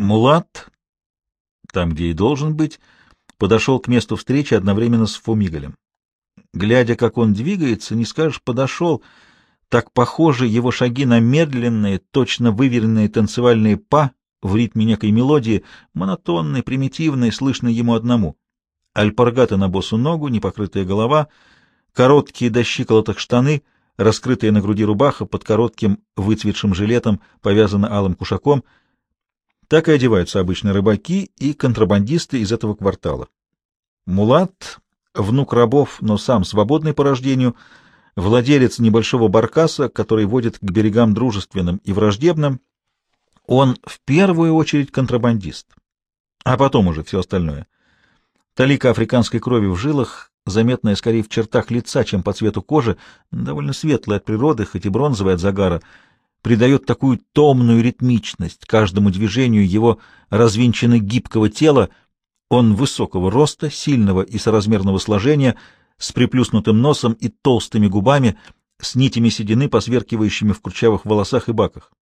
Мулат, там, где и должен быть, подошел к месту встречи одновременно с Фумигалем. Глядя, как он двигается, не скажешь «подошел», так похожи его шаги на медленные, точно выверенные танцевальные па в ритме некой мелодии, монотонной, примитивной, слышной ему одному. Альпаргаты на босу ногу, непокрытая голова, короткие до щиколоток штаны, раскрытая на груди рубаха под коротким выцветшим жилетом, повязана алым кушаком. Так и одеваются обычно рыбаки и контрабандисты из этого квартала. Мулат, внук рабов, но сам свободный по рождению — владелец небольшого баркаса, который водит к берегам дружественным и враждебным, он в первую очередь контрабандист, а потом уже все остальное. Талика африканской крови в жилах, заметная скорее в чертах лица, чем по цвету кожи, довольно светлая от природы, хоть и бронзовая от загара, придает такую томную ритмичность каждому движению его развинченно гибкого тела, он высокого роста, сильного и соразмерного сложения — с приплюснутым носом и толстыми губами, с нитями седины, посверкивающими в курчавых волосах и баках.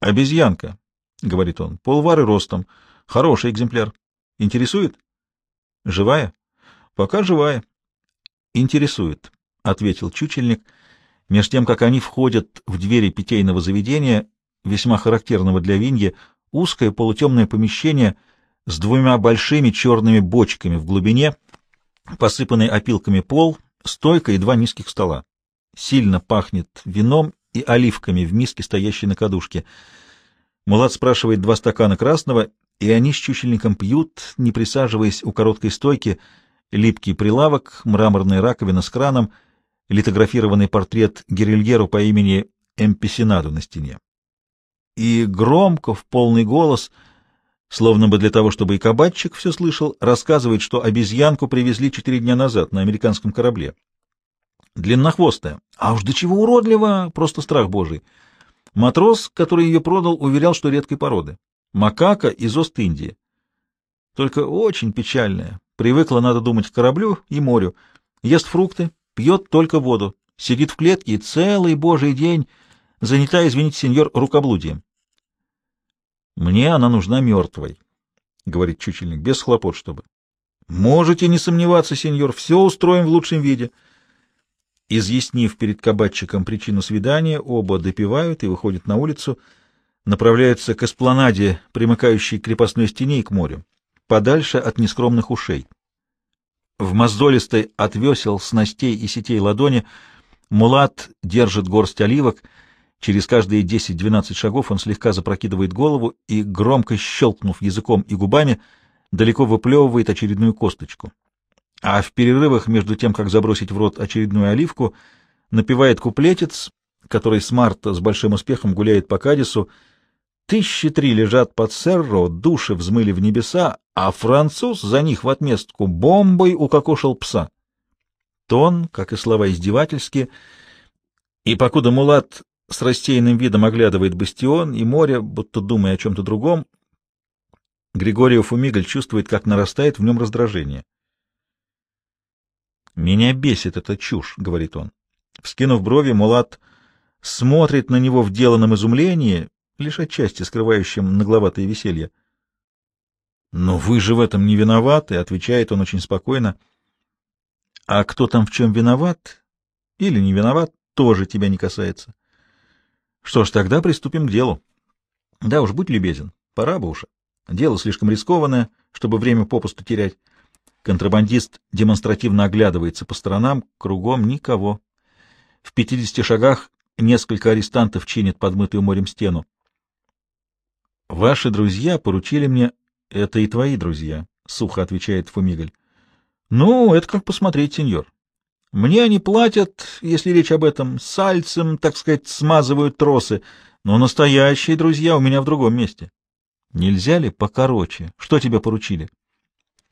«Обезьянка», — говорит он, — полвары ростом, хороший экземпляр. Интересует? Живая? Пока живая. Интересует, — ответил чучельник, меж тем, как они входят в двери питейного заведения, весьма характерного для Виньи, узкое полутемное помещение с двумя большими черными бочками в глубине — посыпанный опилками пол, стойка и два низких стола. Сильно пахнет вином и оливками в миске, стоящей на кадушке. Мулат спрашивает два стакана красного, и они с чучельником пьют, не присаживаясь у короткой стойки, липкий прилавок, мраморная раковина с краном, литографированный портрет Герильеру по имени Эмпесинаду на стене. И громко, в полный голос — Словно бы для того, чтобы и кабачик все слышал, рассказывает, что обезьянку привезли четыре дня назад на американском корабле. Длиннохвостая. А уж до чего уродлива, просто страх божий. Матрос, который ее продал, уверял, что редкой породы. Макака из Ост-Индии. Только очень печальная. Привыкла, надо думать, к кораблю и морю. Ест фрукты, пьет только воду. Сидит в клетке и целый божий день занята, извините, сеньор, рукоблудием. Мне она нужна мертвой, — говорит чучельник, — без хлопот, чтобы. — Можете не сомневаться, сеньор, все устроим в лучшем виде. Изъяснив перед кабачиком причину свидания, оба допивают и выходят на улицу, направляются к эспланаде, примыкающей к крепостной стене и к морю, подальше от нескромных ушей. В мозолистой от весел, снастей и сетей ладони Мулат держит горсть оливок — Через каждые 10-12 шагов он слегка запрокидывает голову и, громко щелкнув языком и губами, далеко выплевывает очередную косточку. А в перерывах между тем, как забросить в рот очередную оливку, напевает куплетец, который с марта с большим успехом гуляет по Кадису. Тысячи три лежат под Серро, души взмыли в небеса, а француз за них в отместку бомбой укокошил пса. Тон, как и слова издевательские, и покуда Мулат с рассеянным видом оглядывает бастион и море, будто думая о чем-то другом. Григорьев Фумигаль чувствует, как нарастает в нем раздражение. «Меня бесит эта чушь», — говорит он. Вскинув брови, Мулат смотрит на него в деланном изумлении, лишь отчасти скрывающем нагловатое веселье. «Но вы же в этом не виноваты», — отвечает он очень спокойно. «А кто там в чем виноват или не виноват, тоже тебя не касается. Что ж, тогда приступим к делу. Да уж, будь любезен, пора бы уж. Дело слишком рискованное, чтобы время попусту терять. Контрабандист демонстративно оглядывается по сторонам, кругом никого. В пятидесяти шагах несколько арестантов чинят подмытую морем стену. «Ваши друзья поручили мне...» «Это и твои друзья», — сухо отвечает Фумигаль. «Ну, это как посмотреть, сеньор. Мне они платят, если речь об этом, сальцем, так сказать, смазывают тросы, но настоящие друзья у меня в другом месте. Нельзя ли покороче? Что тебе поручили?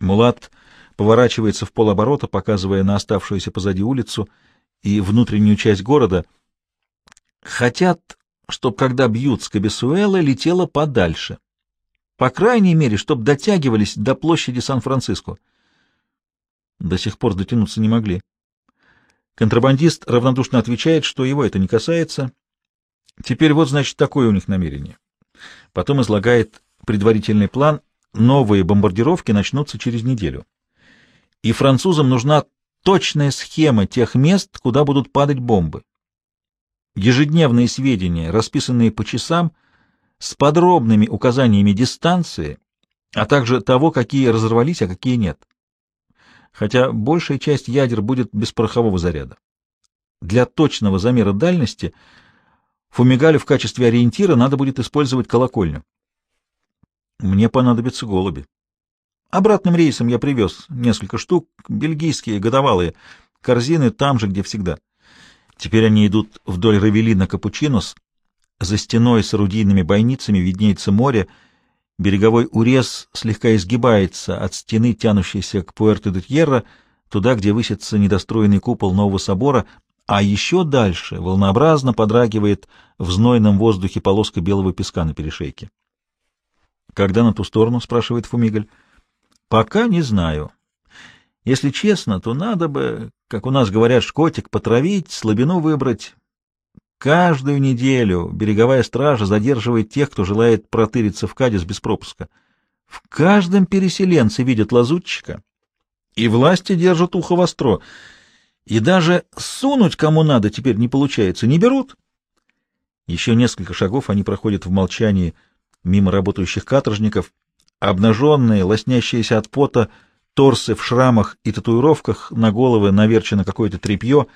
Мулат поворачивается в полоборота, показывая на оставшуюся позади улицу и внутреннюю часть города. Хотят, чтоб, когда бьют с Кабесуэла, летело подальше. По крайней мере, чтоб дотягивались до площади Сан-Франциско. До сих пор дотянуться не могли. Контрабандист равнодушно отвечает, что его это не касается. Теперь вот, значит, такое у них намерение. Потом излагает предварительный план. Новые бомбардировки начнутся через неделю. И французам нужна точная схема тех мест, куда будут падать бомбы. Ежедневные сведения, расписанные по часам, с подробными указаниями дистанции, а также того, какие разорвались, а какие нет. Хотя большая часть ядер будет без порохового заряда. Для точного замера дальности фумигалю в качестве ориентира надо будет использовать колокольню. Мне понадобятся голуби. Обратным рейсом я привез несколько штук, бельгийские, годовалые, корзины там же, где всегда. Теперь они идут вдоль Равелина Капучинос. За стеной с орудийными бойницами виднеется море. Береговой урез слегка изгибается от стены, тянущейся к Пуэрто-де-Тьерра, туда, где высится недостроенный купол нового собора, а еще дальше волнообразно подрагивает в знойном воздухе полоска белого песка на перешейке. «Когда на ту сторону?» — спрашивает Фумигаль. «Пока не знаю. Если честно, то надо бы, как у нас говорят, шкотик потравить, слабину выбрать. Каждую неделю береговая стража задерживает тех, кто желает протыриться в Кадис без пропуска. В каждом переселенце видят лазутчика, и власти держат ухо востро, и даже сунуть кому надо теперь не получается, не берут. Еще несколько шагов они проходят в молчании мимо работающих каторжников, обнаженные, лоснящиеся от пота, торсы в шрамах и татуировках, на головы наверчено какое-то тряпье.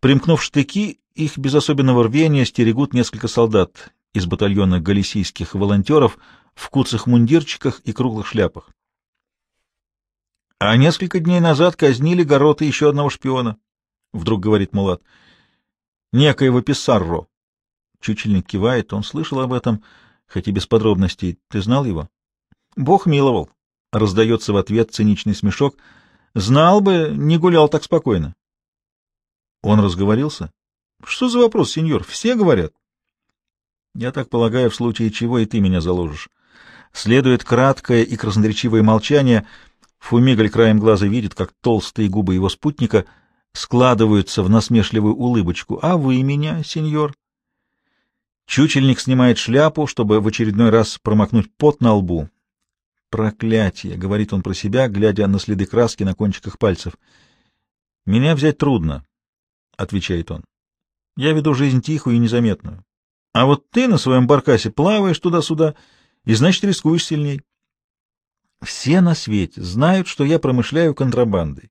Примкнув штыки, их без особенного рвения стерегут несколько солдат из батальона галисийских волонтеров в куцах-мундирчиках и круглых шляпах. А несколько дней назад казнили Горота еще одного шпиона, — вдруг говорит Мулат. — Некоего Писарро. Чучельник кивает, он слышал об этом, хоть и без подробностей. Ты знал его? — Бог миловал. — раздается в ответ циничный смешок. — Знал бы, не гулял так спокойно. Он разговорился? — Что за вопрос, сеньор? Все говорят. — Я так полагаю, в случае чего и ты меня заложишь. Следует краткое и красноречивое молчание. Фумигаль краем глаза видит, как толстые губы его спутника складываются в насмешливую улыбочку. — А вы меня, сеньор? Чучельник снимает шляпу, чтобы в очередной раз промокнуть пот на лбу. Проклятие, говорит он про себя, глядя на следы краски на кончиках пальцев. Меня взять трудно, отвечает он. Я веду жизнь тихую и незаметную. А вот ты на своем баркасе плаваешь туда-сюда, и значит рискуешь сильней. Все на свете знают, что я промышляю контрабандой.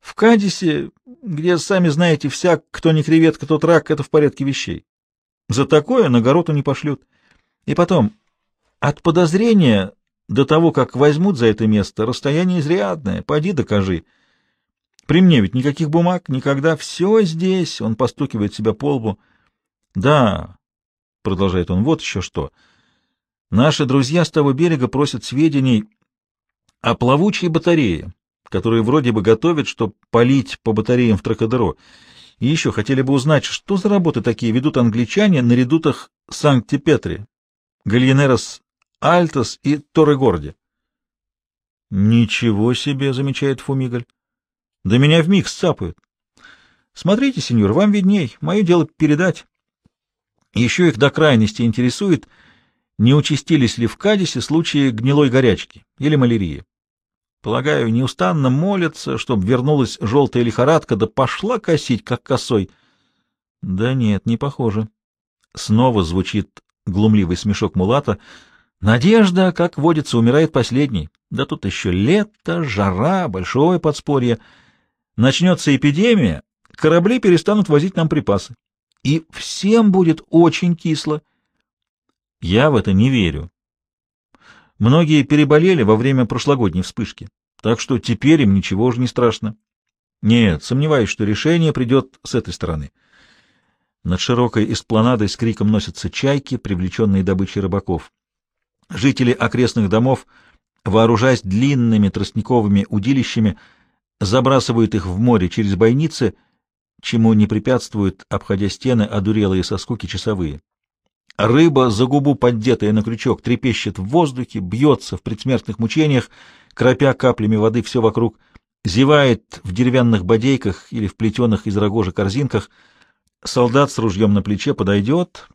В Кадисе, где, сами знаете, всяк, кто не креветка, тот рак, это в порядке вещей. За такое на гороту не пошлют. И потом, от подозрения до того, как возьмут за это место, расстояние изрядное, поди докажи. При мне ведь никаких бумаг, никогда, все здесь, он постукивает себя по лбу. Да, продолжает он, вот еще что. Наши друзья с того берега просят сведений о плавучей батарее, которую вроде бы готовят, чтобы полить по батареям в Тракадеро. И еще хотели бы узнать, что за работы такие ведут англичане на редутах Санкт-Петре, Гальенерос Альтос и Торрегорде. Ничего себе, замечает Фумигаль. Да меня вмиг сцапают. Смотрите, сеньор, вам видней. Мое дело передать. Еще их до крайности интересует, не участились ли в Кадисе случаи гнилой горячки или малярии. Полагаю, неустанно молятся, чтобы вернулась желтая лихорадка, да пошла косить, как косой. Да нет, не похоже. Снова звучит глумливый смешок Мулата — Надежда, как водится, умирает последней. Да тут еще лето, жара, большое подспорье. Начнется эпидемия, корабли перестанут возить нам припасы. И всем будет очень кисло. Я в это не верю. Многие переболели во время прошлогодней вспышки, так что теперь им ничего уже не страшно. Нет, сомневаюсь, что решение придет с этой стороны. Над широкой эспланадой с криком носятся чайки, привлеченные добычей рыбаков. Жители окрестных домов, вооружаясь длинными тростниковыми удилищами, забрасывают их в море через бойницы, чему не препятствуют, обходя стены, одурелые со скуки часовые. Рыба, за губу поддетая на крючок, трепещет в воздухе, бьется в предсмертных мучениях, кропя каплями воды все вокруг, зевает в деревянных бодейках или в плетеных из рогожи корзинках. Солдат с ружьем на плече подойдет,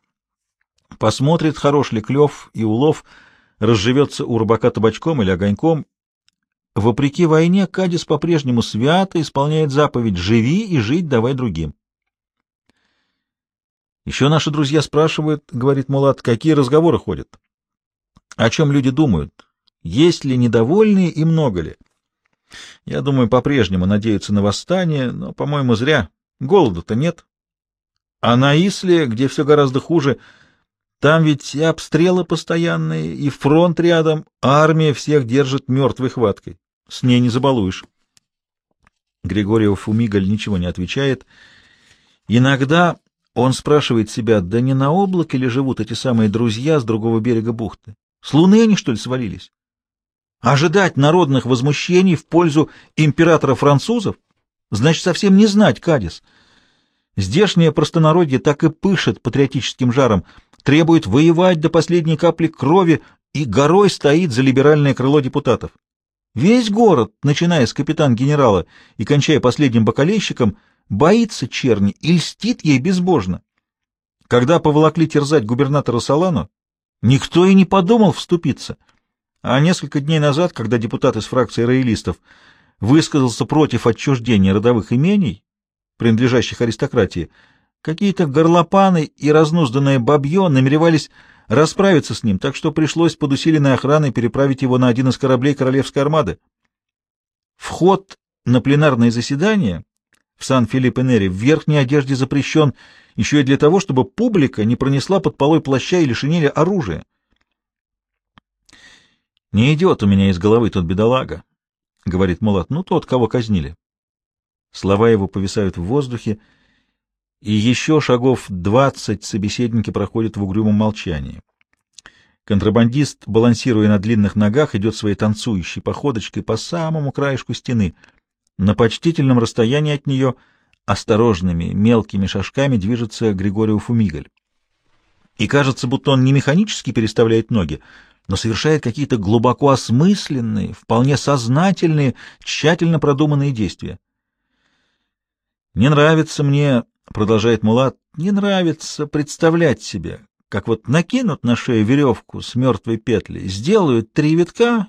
посмотрит, хорош ли клев и улов, разживется у рыбака табачком или огоньком. Вопреки войне, Кадис по-прежнему свято исполняет заповедь «Живи и жить давай другим». Еще наши друзья спрашивают, — говорит Мулат, — какие разговоры ходят? О чем люди думают? Есть ли недовольные и много ли? Я думаю, по-прежнему надеются на восстание, но, по-моему, зря. Голода-то нет. А на Исле, где все гораздо хуже, там ведь и обстрелы постоянные, и фронт рядом, а армия всех держит мертвой хваткой. С ней не забалуешь. Григорьев Фумигаль ничего не отвечает. Иногда он спрашивает себя, да не на облаке ли живут эти самые друзья с другого берега бухты? С луны они, что ли, свалились? Ожидать народных возмущений в пользу императора французов значит совсем не знать Кадис. Здешнее простонародье так и пышет патриотическим жаром, требует воевать до последней капли крови и горой стоит за либеральное крыло депутатов. Весь город, начиная с капитан-генерала и кончая последним бакалейщиком, боится черни и льстит ей безбожно. Когда поволокли терзать губернатора Салану, никто и не подумал вступиться. А несколько дней назад, когда депутат из фракции роялистов высказался против отчуждения родовых имений, принадлежащих аристократии, какие-то горлопаны и разнузданное бабье намеревались расправиться с ним, так что пришлось под усиленной охраной переправить его на один из кораблей Королевской армады. Вход на пленарное заседание в Сан-Филиппе-Нери в верхней одежде запрещен еще и для того, чтобы публика не пронесла под полой плаща или шинели оружие. «Не идет у меня из головы тот бедолага», — говорит Мулат, — «ну, тот, кого казнили». Слова его повисают в воздухе, и еще шагов двадцать собеседники проходят в угрюмом молчании. Контрабандист, балансируя на длинных ногах, идет своей танцующей походочкой по самому краешку стены — на почтительном расстоянии от нее осторожными, мелкими шажками движется Григорий Фумигаль. И кажется, будто он не механически переставляет ноги, но совершает какие-то глубоко осмысленные, вполне сознательные, тщательно продуманные действия. «Не нравится мне, — продолжает Мулат, — не нравится представлять себе, как вот накинут на шею веревку с мертвой петли, сделают три витка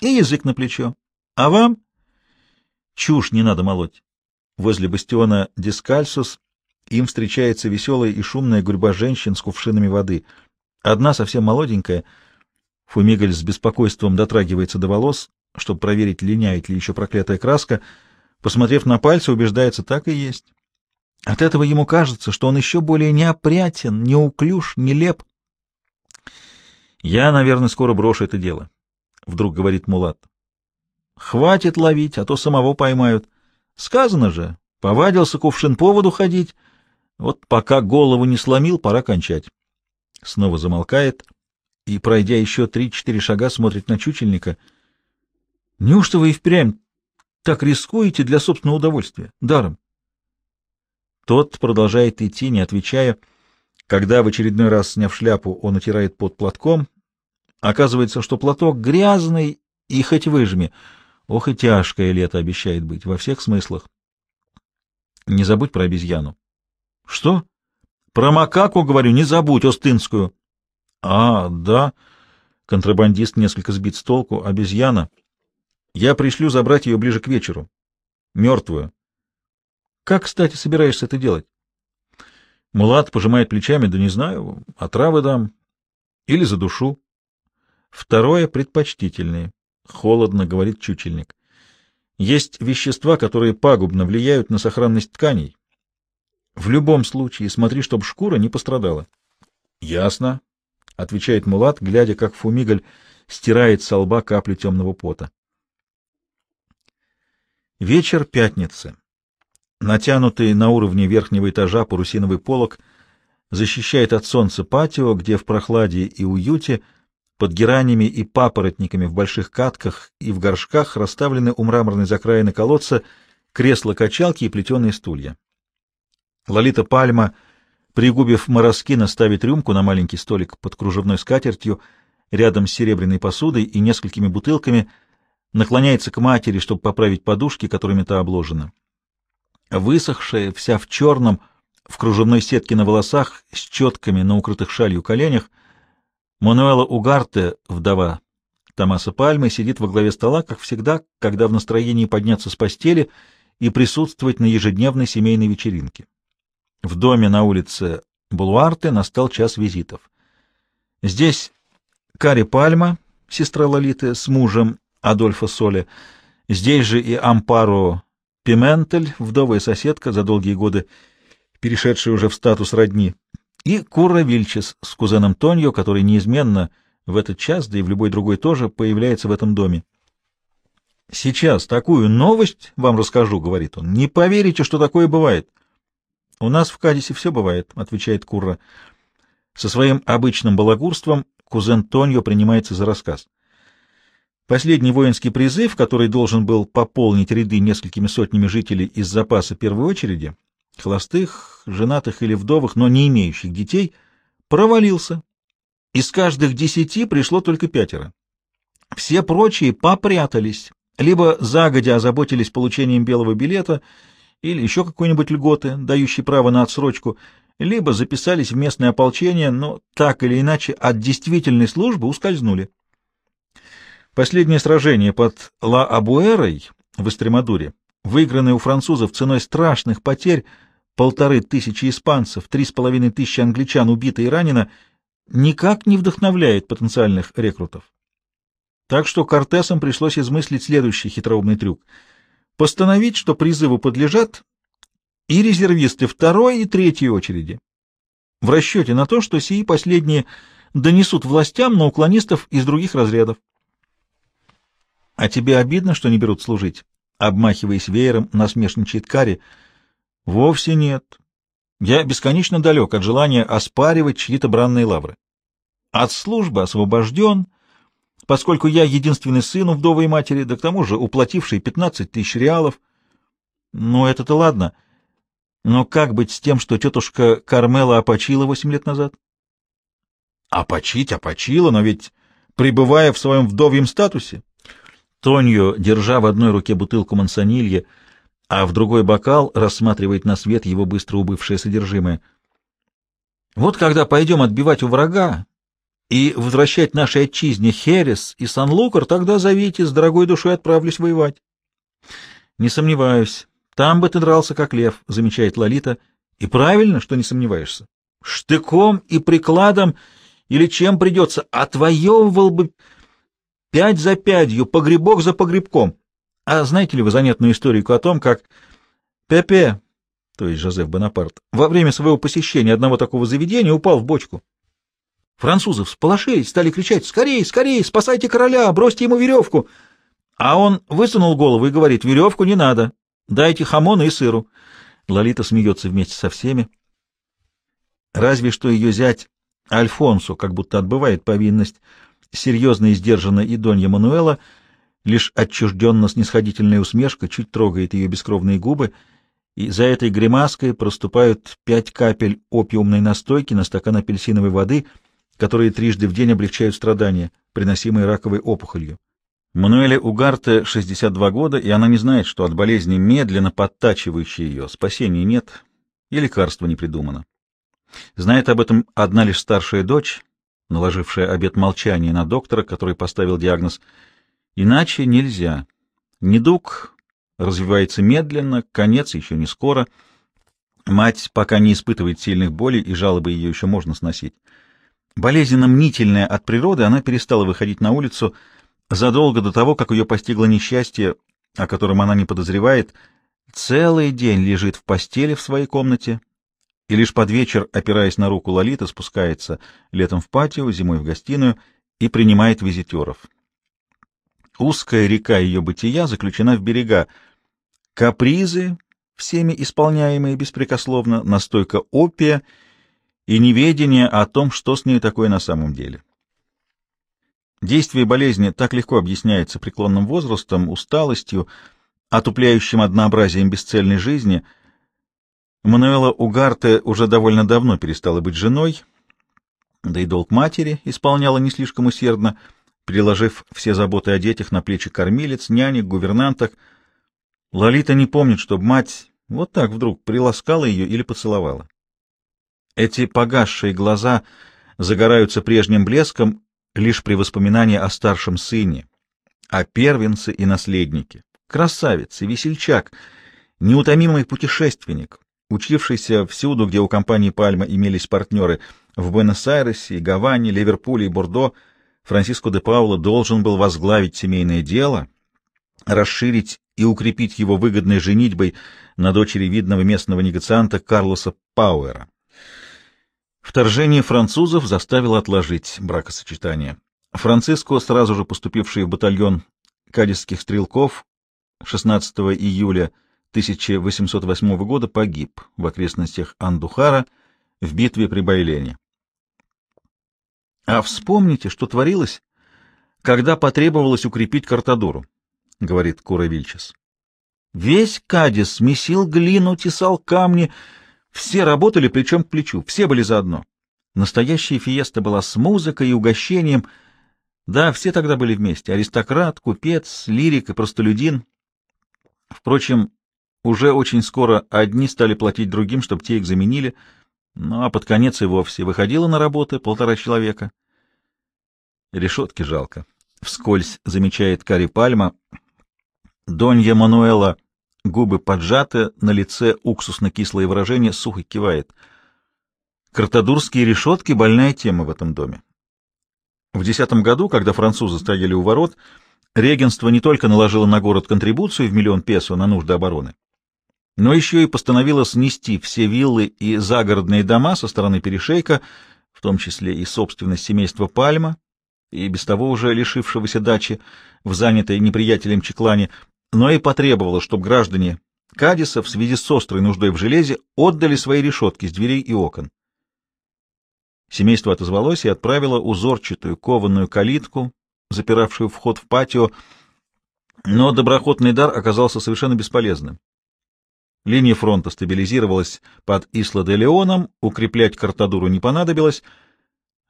и язык на плечо. А вам Чушь не надо молоть. Возле бастиона Дискальсус им встречается веселая и шумная гурьба женщин с кувшинами воды. Одна совсем молоденькая. Фумигаль с беспокойством дотрагивается до волос, чтобы проверить, линяет ли еще проклятая краска. Посмотрев на пальцы, убеждается, так и есть. От этого ему кажется, что он еще более неопрятен, неуклюж, нелеп. «Я, наверное, скоро брошу это дело», — вдруг говорит Мулат. Хватит ловить, а то самого поймают. Сказано же, повадился кувшин по воду ходить. Вот пока голову не сломил, пора кончать. Снова замолкает и, пройдя еще три-четыре шага, смотрит на чучельника. Неужто вы и впрямь так рискуете для собственного удовольствия? Даром. Тот продолжает идти, не отвечая. Когда в очередной раз, сняв шляпу, он утирает под платком, оказывается, что платок грязный и хоть выжми — Ох и тяжкое лето обещает быть, во всех смыслах. Не забудь про обезьяну. Что? Про макаку, говорю, не забудь, остынскую. А, да. Контрабандист несколько сбит с толку. Обезьяна. Я пришлю забрать ее ближе к вечеру. Мертвую. Как, кстати, собираешься это делать? Мулат пожимает плечами, да не знаю, отравы дам. Или за душу. Второе предпочтительнее. — холодно говорит чучельник. Есть вещества, которые пагубно влияют на сохранность тканей. В любом случае смотри, чтобы шкура не пострадала. — Ясно, — отвечает Мулат, глядя, как Фумигаль стирает со лба каплю темного пота. Вечер пятницы. Натянутый на уровне верхнего этажа парусиновый полог защищает от солнца патио, где в прохладе и уюте — под геранями и папоротниками в больших катках и в горшках расставлены у мраморной закраины колодца кресла-качалки и плетеные стулья. Лолита Пальма, пригубив мороскина, ставит рюмку на маленький столик под кружевной скатертью рядом с серебряной посудой и несколькими бутылками, наклоняется к матери, чтобы поправить подушки, которыми та обложена. Высохшая, вся в черном, в кружевной сетке на волосах, с четками на укрытых шалью коленях. Мануэла Угарте, вдова Томаса Пальмы, сидит во главе стола, как всегда, когда в настроении подняться с постели и присутствовать на ежедневной семейной вечеринке. В доме на улице Булуарте настал час визитов. Здесь Кари Пальма, сестра Лолиты, с мужем Адольфо Соле, здесь же и Ампаро Пиментель, вдовая соседка, за долгие годы перешедшая уже в статус родни, и Курра Вильчес с кузеном Тоньо, который неизменно в этот час, да и в любой другой тоже, появляется в этом доме. «Сейчас такую новость вам расскажу», — говорит он. «Не поверите, что такое бывает». «У нас в Кадисе все бывает», — отвечает Курра. Со своим обычным балагурством кузен Тоньо принимается за рассказ. Последний воинский призыв, который должен был пополнить ряды несколькими сотнями жителей из запаса первой очереди, холостых, женатых или вдовых, но не имеющих детей, провалился. Из каждых десяти пришло только пятеро. Все прочие попрятались, либо загодя озаботились получением белого билета или еще какой-нибудь льготы, дающей право на отсрочку, либо записались в местное ополчение, но так или иначе от действительной службы ускользнули. Последнее сражение под Ла-Абуэрой в Эстремадуре, выигранное у французов ценой страшных потерь, полторы тысячи испанцев, три с половиной тысячи англичан убито и ранено, никак не вдохновляет потенциальных рекрутов. Так что Кортесам пришлось измыслить следующий хитроумный трюк. Постановить, что призыву подлежат и резервисты второй и третьей очереди, в расчете на то, что сии последние донесут властям на уклонистов из других разрядов. — А тебе обидно, что не берут служить? — обмахиваясь веером, насмешничает Кари. — Вовсе нет. Я бесконечно далек от желания оспаривать чьи-то бранные лавры. От службы освобожден, поскольку я единственный сын у вдовой матери, да к тому же уплативший 15 тысяч реалов. Ну, это-то ладно. Но как быть с тем, что тетушка Кармела опочила восемь лет назад? Опочить, опочила, но ведь пребывая в своем вдовьем статусе. Тоньо, держа в одной руке бутылку мансонилье, а в другой бокал, рассматривает на свет его быстро убывшее содержимое. Вот когда пойдем отбивать у врага и возвращать нашей отчизне Херес и Сан-Лукар, тогда зовите, с дорогой душой отправлюсь воевать. Не сомневаюсь. Там бы ты дрался, как лев, замечает Лолита. И правильно, что не сомневаешься. Штыком и прикладом или чем придется, отвоевывал бы Пять за пятью, погребок за погребком. А знаете ли вы занятную историку о том, как Пепе, то есть Жозеф Бонапарт, во время своего посещения одного такого заведения упал в бочку? Французы всполошились, стали кричать «Скорей, скорей, спасайте короля, бросьте ему веревку!» А он высунул голову и говорит «Веревку не надо, дайте хамона и сыру». Лолита смеется вместе со всеми. Разве что ее зять Альфонсо как будто отбывает повинность, серьезно и сдержанно и Донья Мануэла, лишь отчужденно-снисходительная усмешка чуть трогает ее бескровные губы, и за этой гримаской проступают пять капель опиумной настойки на стакан апельсиновой воды, которые трижды в день облегчают страдания, приносимые раковой опухолью. Мануэле Угарте 62 года, и она не знает, что от болезни, медленно подтачивающей ее, спасения нет и лекарства не придумано. Знает об этом одна лишь старшая дочь, наложившая обет молчания на доктора, который поставил диагноз. Иначе нельзя. Недуг развивается медленно, конец еще не скоро. Мать пока не испытывает сильных болей, и жалобы ее еще можно сносить. Болезненно мнительная от природы, она перестала выходить на улицу задолго до того, как ее постигло несчастье, о котором она не подозревает, целый день лежит в постели в своей комнате, и лишь под вечер, опираясь на руку Лолита, спускается летом в патио, зимой в гостиную и принимает визитеров. Узкая река ее бытия заключена в берега. Капризы, всеми исполняемые беспрекословно, настойка опия и неведение о том, что с ней такое на самом деле. Действие болезни так легко объясняется преклонным возрастом, усталостью, отупляющим однообразием бесцельной жизни — Мануэла Угарте уже довольно давно перестала быть женой, да и долг матери исполняла не слишком усердно, переложив все заботы о детях на плечи кормилец, нянек, гувернанток. Лолита не помнит, чтобы мать вот так вдруг приласкала ее или поцеловала. Эти погасшие глаза загораются прежним блеском лишь при воспоминании о старшем сыне, о первенце и наследнике. Красавец и весельчак, неутомимый путешественник, учившийся всюду, где у компании «Пальма» имелись партнеры, в Буэнос-Айресе, Гаване, Ливерпуле и Бордо, Франциско де Пауло должен был возглавить семейное дело, расширить и укрепить его выгодной женитьбой на дочери видного местного негацианта Карлоса Пауэра. Вторжение французов заставило отложить бракосочетание. Франциско, сразу же поступивший в батальон кадисских стрелков, 16 июля 1808 года погиб в окрестностях Андухара в битве при Байлене. А вспомните, что творилось, когда потребовалось укрепить Картадуру, — говорит Кура Вильчес. Весь Кадис месил глину, тесал камни, все работали плечом к плечу, все были заодно. Настоящая фиеста была с музыкой и угощением. Да, все тогда были вместе — аристократ, купец, лирик и простолюдин. Впрочем, уже очень скоро одни стали платить другим, чтобы те их заменили, ну а под конец и вовсе выходило на работы полтора человека. Решетки жалко. Вскользь замечает Кари Пальма. Донья Мануэла, губы поджаты, на лице уксусно-кислое выражение, сухо кивает. Картадурские решетки — больная тема в этом доме. В десятом году, когда французы стояли у ворот, регенство не только наложило на город контрибуцию в миллион песо на нужды обороны, но еще и постановило снести все виллы и загородные дома со стороны перешейка, в том числе и собственность семейства Пальма, и без того уже лишившегося дачи в занятой неприятелем Чеклане, но и потребовало, чтобы граждане Кадиса в связи с острой нуждой в железе отдали свои решетки с дверей и окон. Семейство отозвалось и отправило узорчатую кованую калитку, запиравшую вход в патио, но доброходный дар оказался совершенно бесполезным. Линия фронта стабилизировалась под Исла-де-Леоном, укреплять Картадуру не понадобилось,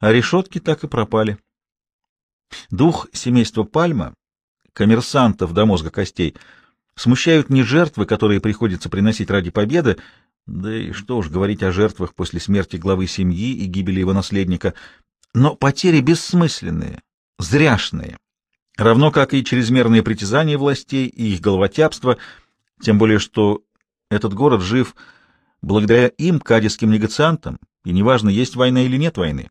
а решетки так и пропали. Дух семейства Пальма, коммерсантов до мозга костей, смущают не жертвы, которые приходится приносить ради победы, да и что уж говорить о жертвах после смерти главы семьи и гибели его наследника, но потери бессмысленные, зряшные, равно как и чрезмерные притязания властей и их головотяпство, тем более что этот город жив благодаря им, кадисским негациантам, и неважно, есть война или нет войны.